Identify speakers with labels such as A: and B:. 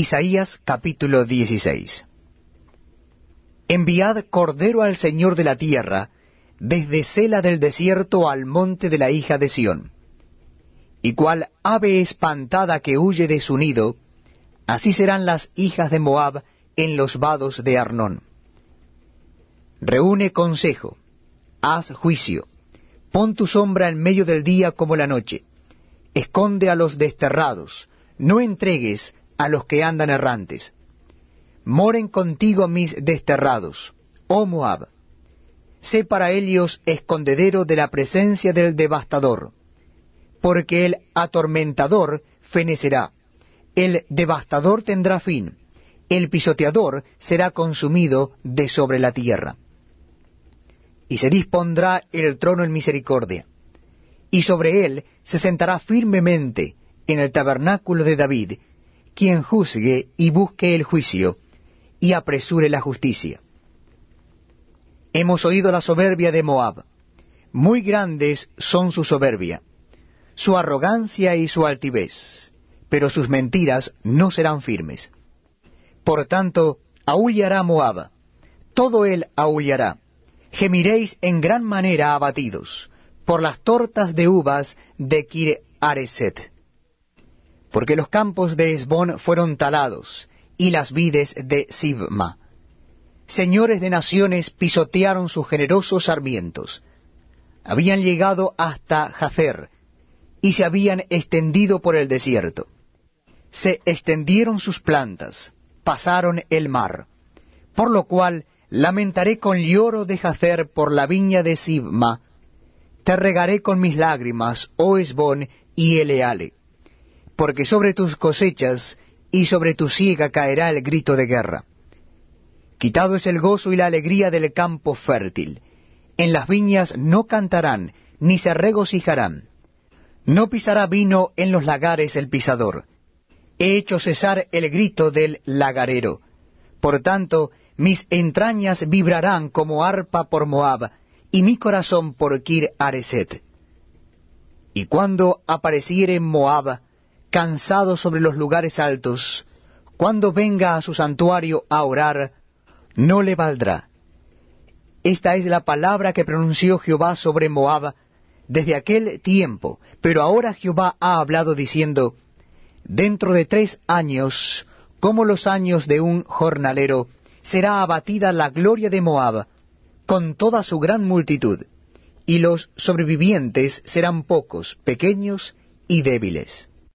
A: Isaías capítulo 16 Enviad cordero al Señor de la tierra, desde Sela del desierto al monte de la hija de Sión. Y cual ave espantada que huye de su nido, así serán las hijas de Moab en los vados de Arnón. Reúne consejo, haz juicio, pon tu sombra en medio del día como la noche, esconde a los desterrados, no entregues a los que andan errantes. Moren contigo mis desterrados, oh Moab. Sé para ellos escondedero de la presencia del devastador, porque el atormentador fenecerá, el devastador tendrá fin, el pisoteador será consumido de sobre la tierra. Y se dispondrá el trono en misericordia, y sobre él se sentará firmemente en el tabernáculo de David, quien juzgue y busque el juicio, y apresure la justicia. Hemos oído la soberbia de Moab. Muy grandes son su soberbia, su arrogancia y su altivez, pero sus mentiras no serán firmes. Por tanto, aullará Moab, todo él aullará. Gemiréis en gran manera abatidos por las tortas de uvas de Kir Areset porque los campos de Esbón fueron talados, y las vides de Sibma. Señores de naciones pisotearon sus generosos sarmientos. Habían llegado hasta Jacer, y se habían extendido por el desierto. Se extendieron sus plantas, pasaron el mar, por lo cual lamentaré con lloro de Jacer por la viña de Sibma, te regaré con mis lágrimas, oh Esbón y Eleale porque sobre tus cosechas y sobre tu siega caerá el grito de guerra. Quitado es el gozo y la alegría del campo fértil. En las viñas no cantarán, ni se regocijarán. No pisará vino en los lagares el pisador. He hecho cesar el grito del lagarero. Por tanto, mis entrañas vibrarán como arpa por Moab, y mi corazón por Kir Areset. Y cuando apareciere Moab, cansado sobre los lugares altos, cuando venga a su santuario a orar, no le valdrá. Esta es la palabra que pronunció Jehová sobre Moab desde aquel tiempo, pero ahora Jehová ha hablado diciendo, Dentro de tres años, como los años de un jornalero, será abatida la gloria de Moab, con toda su gran multitud, y los sobrevivientes serán pocos, pequeños y débiles.